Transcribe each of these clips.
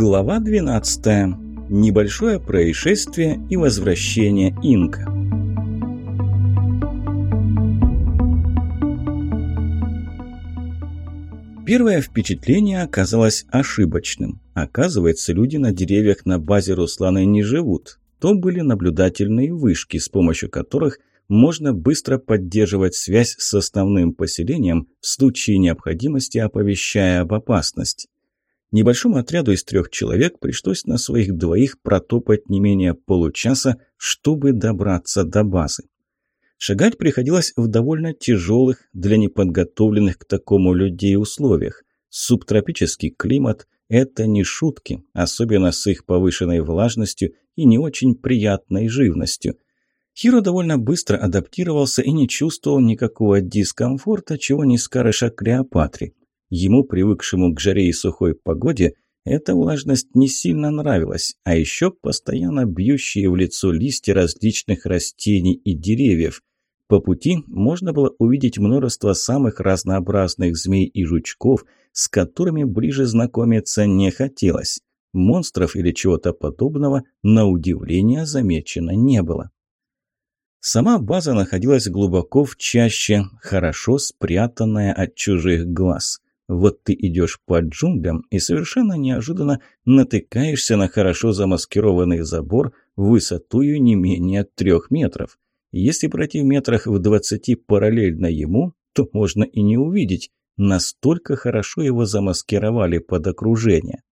Глава 12. Небольшое происшествие и возвращение Инка. Первое впечатление оказалось ошибочным. Оказывается, люди на деревьях на базе Руслана не живут. То были наблюдательные вышки, с помощью которых можно быстро поддерживать связь с основным поселением в случае необходимости, оповещая об опасности. Небольшому отряду из трех человек пришлось на своих двоих протопать не менее получаса, чтобы добраться до базы. Шагать приходилось в довольно тяжелых для неподготовленных к такому людей условиях. Субтропический климат – это не шутки, особенно с их повышенной влажностью и не очень приятной живностью. Хиро довольно быстро адаптировался и не чувствовал никакого дискомфорта, чего не скажешь о Клеопатре. Ему, привыкшему к жаре и сухой погоде, эта влажность не сильно нравилась, а еще постоянно бьющие в лицо листья различных растений и деревьев. По пути можно было увидеть множество самых разнообразных змей и жучков, с которыми ближе знакомиться не хотелось. Монстров или чего-то подобного, на удивление, замечено не было. Сама база находилась глубоко в чаще, хорошо спрятанная от чужих глаз – вот ты идешь по джунглям и совершенно неожиданно натыкаешься на хорошо замаскированный забор высотою не менее трех метров. Если пройти в метрах в двадцати параллельно ему, то можно и не увидеть, настолько хорошо его замаскировали под окружение.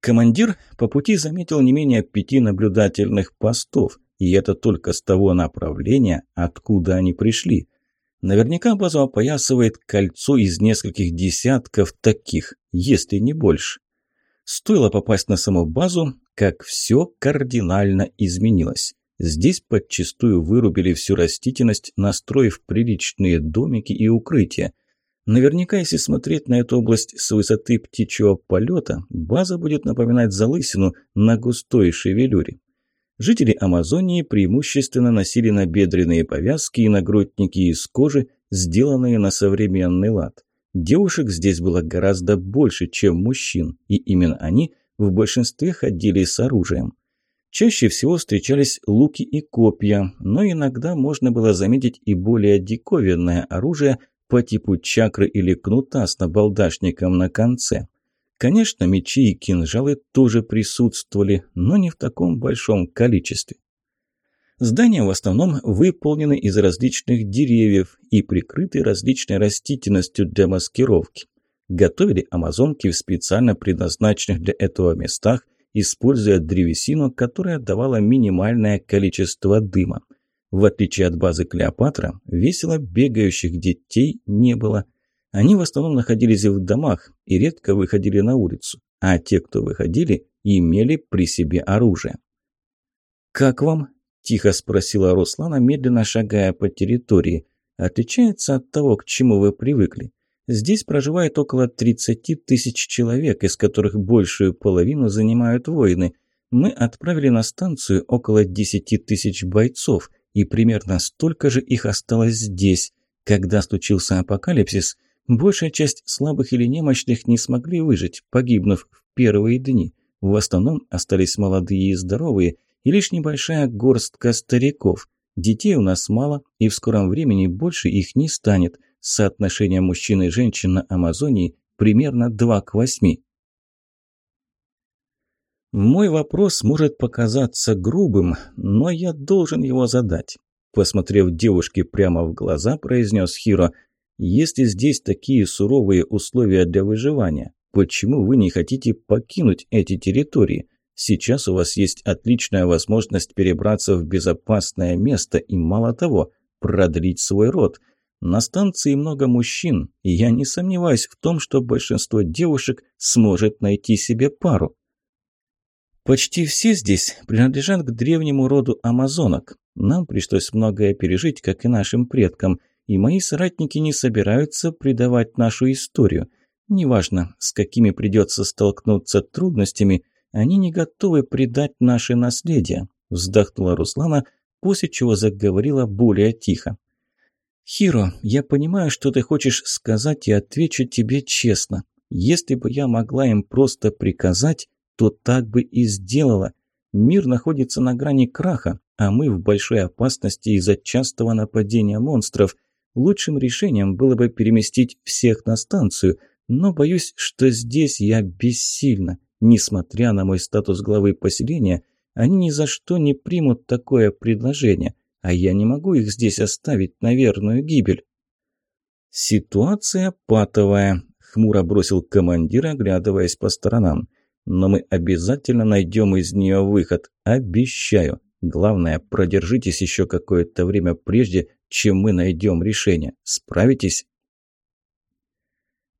Командир по пути заметил не менее пяти наблюдательных постов, и это только с того направления, откуда они пришли – Наверняка базу опоясывает кольцо из нескольких десятков таких, если не больше. Стоило попасть на саму базу, как все кардинально изменилось. Здесь подчистую вырубили всю растительность, настроив приличные домики и укрытия. Наверняка, если смотреть на эту область с высоты птичьего полета, база будет напоминать залысину на густой шевелюре. Жители Амазонии преимущественно носили набедренные повязки и нагрудники из кожи, сделанные на современный лад. Девушек здесь было гораздо больше, чем мужчин, и именно они в большинстве ходили с оружием. Чаще всего встречались луки и копья, но иногда можно было заметить и более диковинное оружие по типу чакры или кнута с набалдашником на конце. Конечно, мечи и кинжалы тоже присутствовали, но не в таком большом количестве. Здания в основном выполнены из различных деревьев и прикрыты различной растительностью для маскировки. Готовили амазонки в специально предназначенных для этого местах, используя древесину, которая давала минимальное количество дыма. В отличие от базы Клеопатра, весело бегающих детей не было. Они в основном находились в домах и редко выходили на улицу, а те, кто выходили, имели при себе оружие. «Как вам?» – тихо спросила Руслана, медленно шагая по территории. «Отличается от того, к чему вы привыкли. Здесь проживает около 30 тысяч человек, из которых большую половину занимают воины. Мы отправили на станцию около 10 тысяч бойцов, и примерно столько же их осталось здесь. Когда случился апокалипсис, Большая часть слабых или немощных не смогли выжить, погибнув в первые дни. В основном остались молодые и здоровые, и лишь небольшая горстка стариков. Детей у нас мало, и в скором времени больше их не станет. Соотношение мужчин и женщин на Амазонии примерно 2 к 8. Мой вопрос может показаться грубым, но я должен его задать. Посмотрев девушке прямо в глаза, произнес Хиро – если здесь такие суровые условия для выживания, почему вы не хотите покинуть эти территории? Сейчас у вас есть отличная возможность перебраться в безопасное место и, мало того, продлить свой род. На станции много мужчин, и я не сомневаюсь в том, что большинство девушек сможет найти себе пару. Почти все здесь принадлежат к древнему роду амазонок. Нам пришлось многое пережить, как и нашим предкам – и мои соратники не собираются предавать нашу историю. Неважно, с какими придется столкнуться трудностями, они не готовы предать наше наследие», – вздохнула Руслана, после чего заговорила более тихо. «Хиро, я понимаю, что ты хочешь сказать, и отвечу тебе честно. Если бы я могла им просто приказать, то так бы и сделала. Мир находится на грани краха, а мы в большой опасности из-за частого нападения монстров. Лучшим решением было бы переместить всех на станцию, но боюсь, что здесь я бессильна. Несмотря на мой статус главы поселения, они ни за что не примут такое предложение, а я не могу их здесь оставить на верную гибель. Ситуация патовая, хмуро бросил командир, оглядываясь по сторонам. Но мы обязательно найдем из нее выход, обещаю. Главное, продержитесь еще какое-то время прежде, чем мы найдем решение. Справитесь?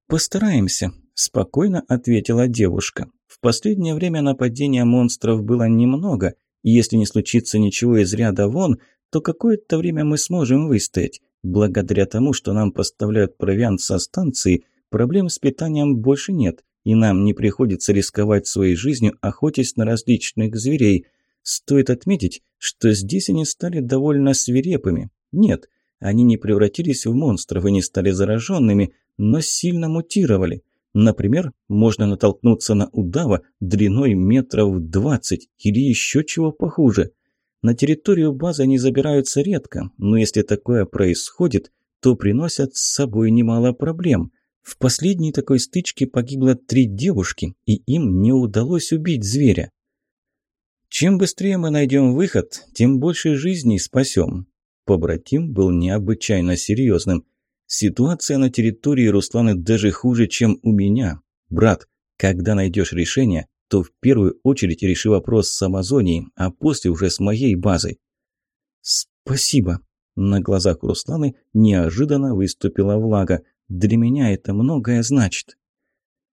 «Постараемся», – спокойно ответила девушка. «В последнее время нападения монстров было немного, и если не случится ничего из ряда вон, то какое-то время мы сможем выстоять. Благодаря тому, что нам поставляют провиант со станции, проблем с питанием больше нет, и нам не приходится рисковать своей жизнью, охотясь на различных зверей. Стоит отметить, что здесь они стали довольно свирепыми. Нет, они не превратились в монстров и не стали зараженными, но сильно мутировали. Например, можно натолкнуться на удава длиной метров двадцать или еще чего похуже. На территорию базы они забираются редко, но если такое происходит, то приносят с собой немало проблем. В последней такой стычке погибло три девушки, и им не удалось убить зверя. Чем быстрее мы найдем выход, тем больше жизней спасем. Побратим был необычайно серьезным. Ситуация на территории Русланы даже хуже, чем у меня. Брат, когда найдешь решение, то в первую очередь реши вопрос с Амазонией, а после уже с моей базой. Спасибо. На глазах Русланы неожиданно выступила влага. Для меня это многое значит.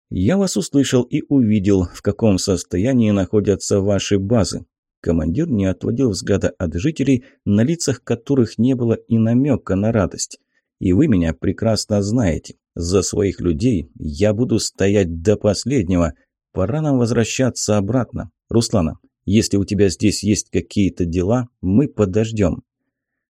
«Я вас услышал и увидел, в каком состоянии находятся ваши базы». Командир не отводил взгляда от жителей, на лицах которых не было и намека на радость. «И вы меня прекрасно знаете. За своих людей я буду стоять до последнего. Пора нам возвращаться обратно. Руслана, если у тебя здесь есть какие-то дела, мы подождем».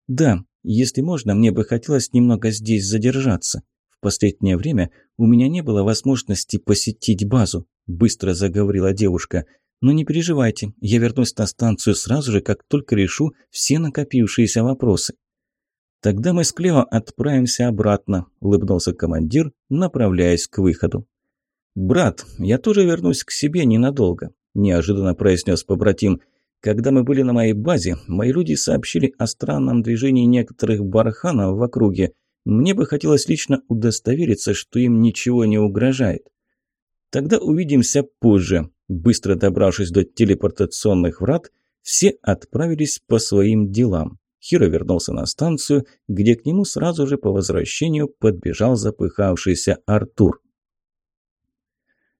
«Да, если можно, мне бы хотелось немного здесь задержаться. В последнее время у меня не было возможности посетить базу», – быстро заговорила девушка. «Но не переживайте, я вернусь на станцию сразу же, как только решу все накопившиеся вопросы». «Тогда мы с Клео отправимся обратно», – улыбнулся командир, направляясь к выходу. «Брат, я тоже вернусь к себе ненадолго», – неожиданно произнес побратим. «Когда мы были на моей базе, мои люди сообщили о странном движении некоторых барханов в округе. Мне бы хотелось лично удостовериться, что им ничего не угрожает. Тогда увидимся позже. Быстро добравшись до телепортационных врат, все отправились по своим делам. Хиро вернулся на станцию, где к нему сразу же по возвращению подбежал запыхавшийся Артур.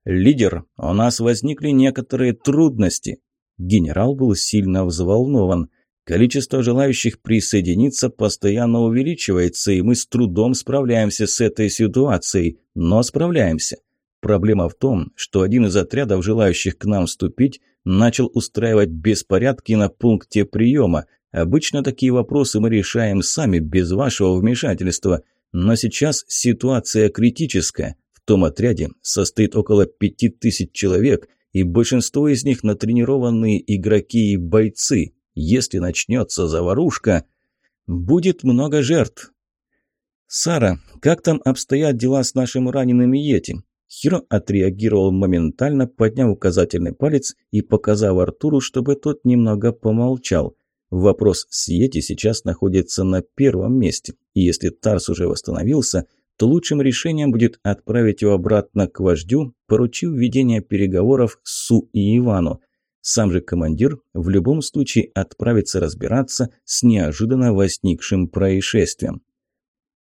«Лидер, у нас возникли некоторые трудности». Генерал был сильно взволнован. Количество желающих присоединиться постоянно увеличивается, и мы с трудом справляемся с этой ситуацией, но справляемся. Проблема в том, что один из отрядов, желающих к нам вступить, начал устраивать беспорядки на пункте приема. Обычно такие вопросы мы решаем сами, без вашего вмешательства. Но сейчас ситуация критическая. В том отряде состоит около пяти тысяч человек, и большинство из них натренированные игроки и бойцы. Если начнется заварушка, будет много жертв. «Сара, как там обстоят дела с нашим раненым Йети?» Хиро отреагировал моментально, подняв указательный палец и показав Артуру, чтобы тот немного помолчал. Вопрос с Йети сейчас находится на первом месте, и если Тарс уже восстановился, то лучшим решением будет отправить его обратно к вождю, поручив ведение переговоров Су и Ивану. Сам же командир в любом случае отправится разбираться с неожиданно возникшим происшествием.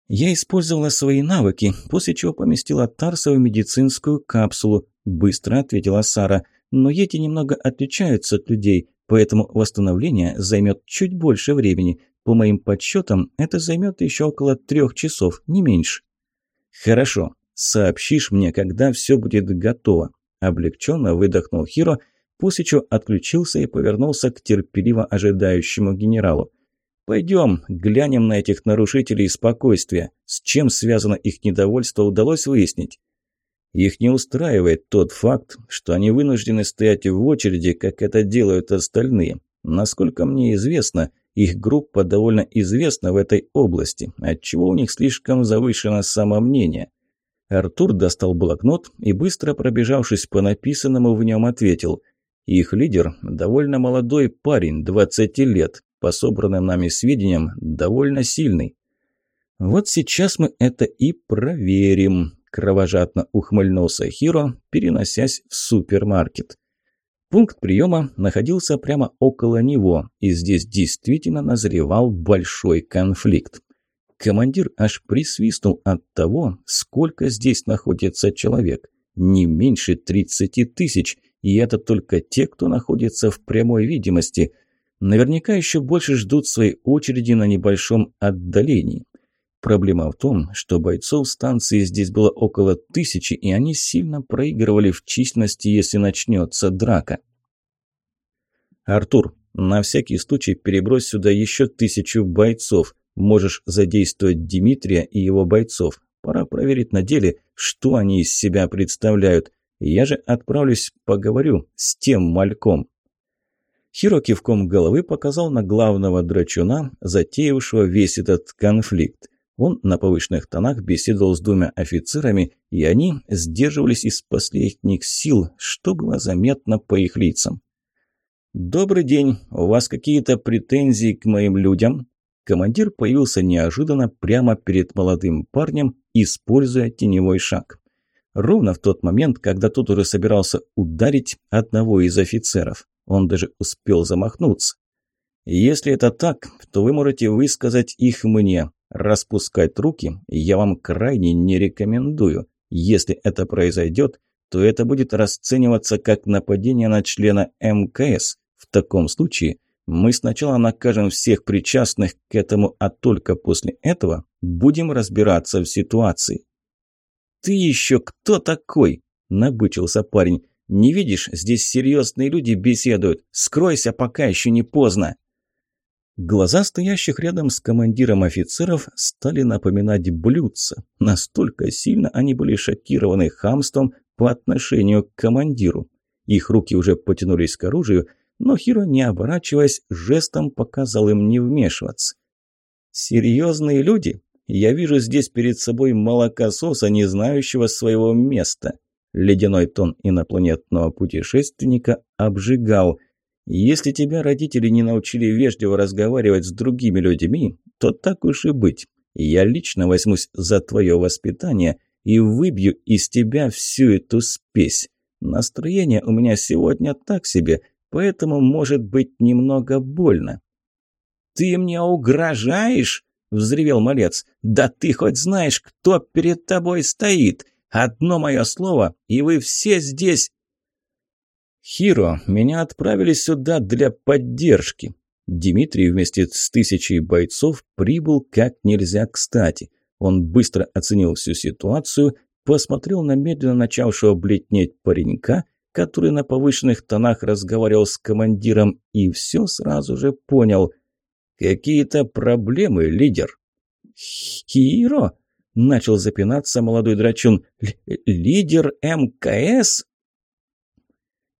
Я использовала свои навыки, после чего поместила Тарса в медицинскую капсулу, быстро ответила Сара. Но эти немного отличаются от людей, поэтому восстановление займет чуть больше времени. По моим подсчетам, это займет еще около трех часов, не меньше. Хорошо, сообщишь мне, когда все будет готово. Облегченно выдохнул Хиро после чего отключился и повернулся к терпеливо ожидающему генералу. «Пойдем, глянем на этих нарушителей спокойствия. С чем связано их недовольство, удалось выяснить?» Их не устраивает тот факт, что они вынуждены стоять в очереди, как это делают остальные. Насколько мне известно, их группа довольно известна в этой области, отчего у них слишком завышено самомнение. Артур достал блокнот и, быстро пробежавшись по написанному в нем, ответил. Их лидер – довольно молодой парень, 20 лет, по собранным нами сведениям, довольно сильный. «Вот сейчас мы это и проверим», – кровожадно ухмыльнулся Хиро, переносясь в супермаркет. Пункт приема находился прямо около него, и здесь действительно назревал большой конфликт. Командир аж присвистнул от того, сколько здесь находится человек. Не меньше 30 тысяч, и это только те, кто находится в прямой видимости. Наверняка еще больше ждут своей очереди на небольшом отдалении. Проблема в том, что бойцов станции здесь было около тысячи, и они сильно проигрывали в численности, если начнется драка. «Артур, на всякий случай перебрось сюда еще тысячу бойцов. Можешь задействовать Дмитрия и его бойцов. Пора проверить на деле, что они из себя представляют. Я же отправлюсь поговорю с тем мальком». Хиро кивком головы показал на главного драчуна, затеявшего весь этот конфликт. Он на повышенных тонах беседовал с двумя офицерами, и они сдерживались из последних сил, что было заметно по их лицам. «Добрый день. У вас какие-то претензии к моим людям?» Командир появился неожиданно прямо перед молодым парнем, используя теневой шаг. Ровно в тот момент, когда тот уже собирался ударить одного из офицеров. Он даже успел замахнуться. «Если это так, то вы можете высказать их мне. Распускать руки я вам крайне не рекомендую. Если это произойдет, то это будет расцениваться как нападение на члена МКС. В таком случае мы сначала накажем всех причастных к этому, а только после этого будем разбираться в ситуации. «Ты еще кто такой?» – набычился парень. «Не видишь, здесь серьезные люди беседуют. Скройся, пока еще не поздно». Глаза стоящих рядом с командиром офицеров стали напоминать блюдца. Настолько сильно они были шокированы хамством по отношению к командиру. Их руки уже потянулись к оружию – но Хиро, не оборачиваясь, жестом показал им не вмешиваться. «Серьезные люди? Я вижу здесь перед собой молокососа, не знающего своего места». Ледяной тон инопланетного путешественника обжигал. «Если тебя родители не научили вежливо разговаривать с другими людьми, то так уж и быть. Я лично возьмусь за твое воспитание и выбью из тебя всю эту спесь. Настроение у меня сегодня так себе, поэтому может быть немного больно. «Ты мне угрожаешь?» – взревел малец. «Да ты хоть знаешь, кто перед тобой стоит? Одно мое слово, и вы все здесь...» «Хиро, меня отправили сюда для поддержки». Дмитрий вместе с тысячей бойцов прибыл как нельзя кстати. Он быстро оценил всю ситуацию, посмотрел на медленно начавшего бледнеть паренька который на повышенных тонах разговаривал с командиром, и все сразу же понял. «Какие-то проблемы, лидер?» «Хиро?» – начал запинаться молодой драчун. «Лидер МКС?»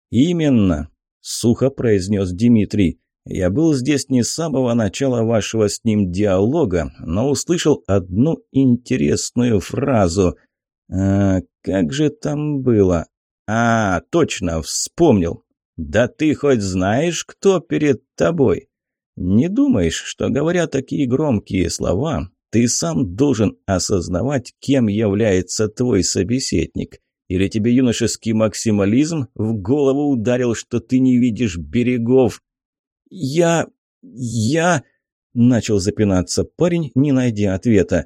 «Именно», – сухо произнес Дмитрий. «Я был здесь не с самого начала вашего с ним диалога, но услышал одну интересную фразу. А, как же там было? «А, точно, вспомнил. Да ты хоть знаешь, кто перед тобой? Не думаешь, что, говоря такие громкие слова, ты сам должен осознавать, кем является твой собеседник? Или тебе юношеский максимализм в голову ударил, что ты не видишь берегов?» «Я... я...» – начал запинаться парень, не найдя ответа.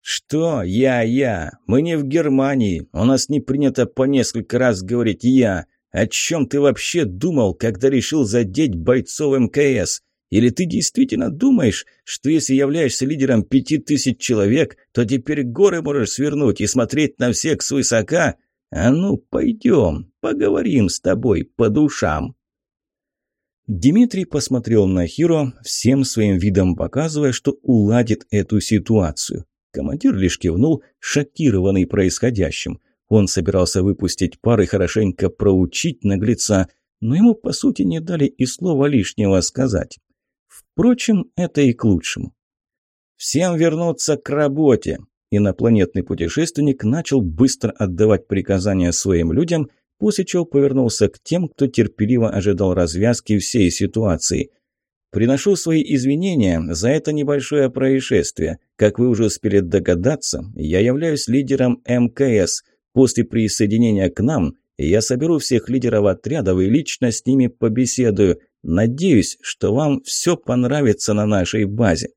«Что? Я-я? Мы не в Германии. У нас не принято по несколько раз говорить «я». О чем ты вообще думал, когда решил задеть бойцов МКС? Или ты действительно думаешь, что если являешься лидером пяти тысяч человек, то теперь горы можешь свернуть и смотреть на всех свысока? А ну, пойдем, поговорим с тобой по душам». Дмитрий посмотрел на Хиро, всем своим видом показывая, что уладит эту ситуацию. Командир лишь кивнул, шокированный происходящим. Он собирался выпустить пар и хорошенько проучить наглеца, но ему, по сути, не дали и слова лишнего сказать. Впрочем, это и к лучшему. «Всем вернуться к работе!» Инопланетный путешественник начал быстро отдавать приказания своим людям, после чего повернулся к тем, кто терпеливо ожидал развязки всей ситуации. «Приношу свои извинения за это небольшое происшествие. Как вы уже успели догадаться, я являюсь лидером МКС. После присоединения к нам я соберу всех лидеров отрядов и лично с ними побеседую. Надеюсь, что вам все понравится на нашей базе».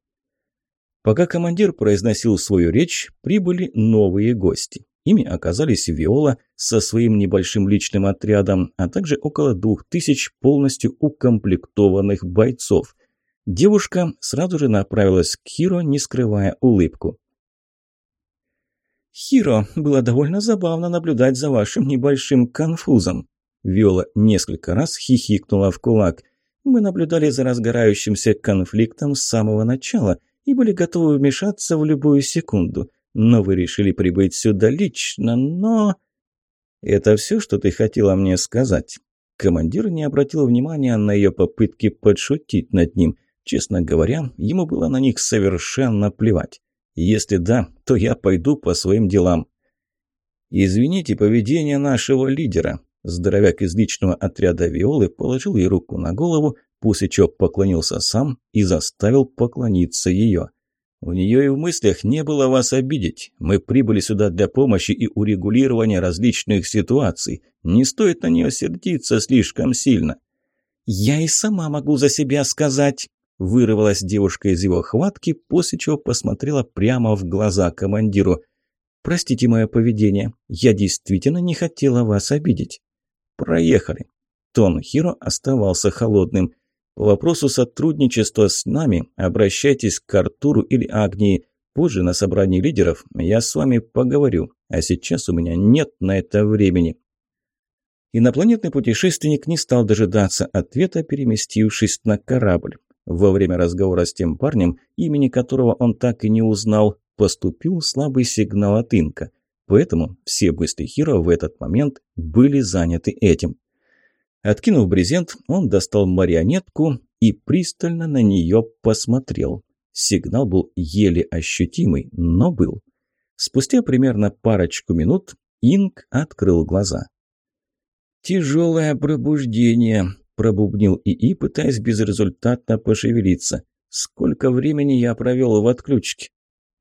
Пока командир произносил свою речь, прибыли новые гости. Ими оказались Виола со своим небольшим личным отрядом, а также около двух тысяч полностью укомплектованных бойцов. Девушка сразу же направилась к Хиро, не скрывая улыбку. «Хиро, было довольно забавно наблюдать за вашим небольшим конфузом». Виола несколько раз хихикнула в кулак. «Мы наблюдали за разгорающимся конфликтом с самого начала и были готовы вмешаться в любую секунду. Но вы решили прибыть сюда лично, но...» «Это все, что ты хотела мне сказать?» Командир не обратил внимания на ее попытки подшутить над ним. Честно говоря, ему было на них совершенно плевать. Если да, то я пойду по своим делам. «Извините поведение нашего лидера». Здоровяк из личного отряда Виолы положил ей руку на голову, после чего поклонился сам и заставил поклониться ее. У нее и в мыслях не было вас обидеть. Мы прибыли сюда для помощи и урегулирования различных ситуаций. Не стоит на нее сердиться слишком сильно. «Я и сама могу за себя сказать», – вырвалась девушка из его хватки, после чего посмотрела прямо в глаза командиру. «Простите мое поведение. Я действительно не хотела вас обидеть». «Проехали». Тон Хиро оставался холодным. По вопросу сотрудничества с нами обращайтесь к Артуру или Агнии. Позже на собрании лидеров я с вами поговорю, а сейчас у меня нет на это времени». Инопланетный путешественник не стал дожидаться ответа, переместившись на корабль. Во время разговора с тем парнем, имени которого он так и не узнал, поступил слабый сигнал от Инка. Поэтому все быстрые Хиро в этот момент были заняты этим. Откинув брезент, он достал марионетку и пристально на нее посмотрел. Сигнал был еле ощутимый, но был. Спустя примерно парочку минут Инг открыл глаза. «Тяжелое пробуждение», – пробубнил ИИ, пытаясь безрезультатно пошевелиться. «Сколько времени я провел в отключке?»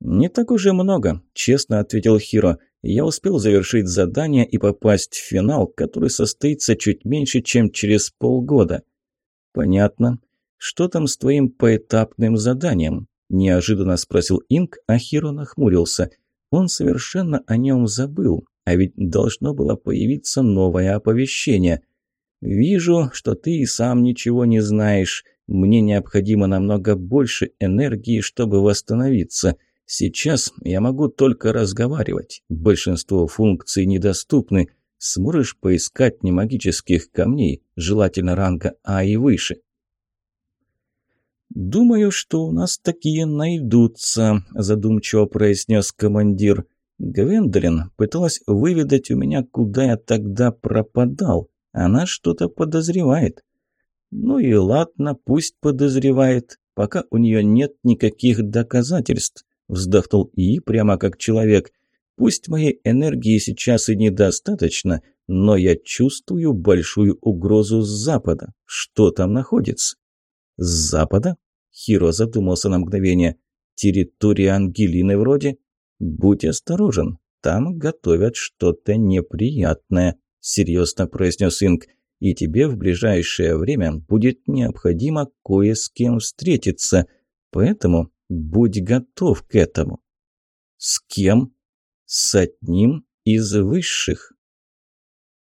«Не так уже много», – честно ответил Хиро я успел завершить задание и попасть в финал, который состоится чуть меньше, чем через полгода. Понятно. Что там с твоим поэтапным заданием? Неожиданно спросил Инк, а Хиро нахмурился. Он совершенно о нем забыл, а ведь должно было появиться новое оповещение. «Вижу, что ты и сам ничего не знаешь. Мне необходимо намного больше энергии, чтобы восстановиться». Сейчас я могу только разговаривать. Большинство функций недоступны. Сможешь поискать немагических камней, желательно ранга А и выше. «Думаю, что у нас такие найдутся», – задумчиво произнес командир. Гвендолин пыталась выведать у меня, куда я тогда пропадал. Она что-то подозревает. Ну и ладно, пусть подозревает, пока у нее нет никаких доказательств. Вздохнул И прямо как человек. Пусть моей энергии сейчас и недостаточно, но я чувствую большую угрозу с запада. Что там находится? С запада? Хиро задумался на мгновение. Территория Ангелины вроде? Будь осторожен, там готовят что-то неприятное, серьезно произнес Инг. И тебе в ближайшее время будет необходимо кое с кем встретиться. Поэтому Будь готов к этому. С кем? С одним из высших.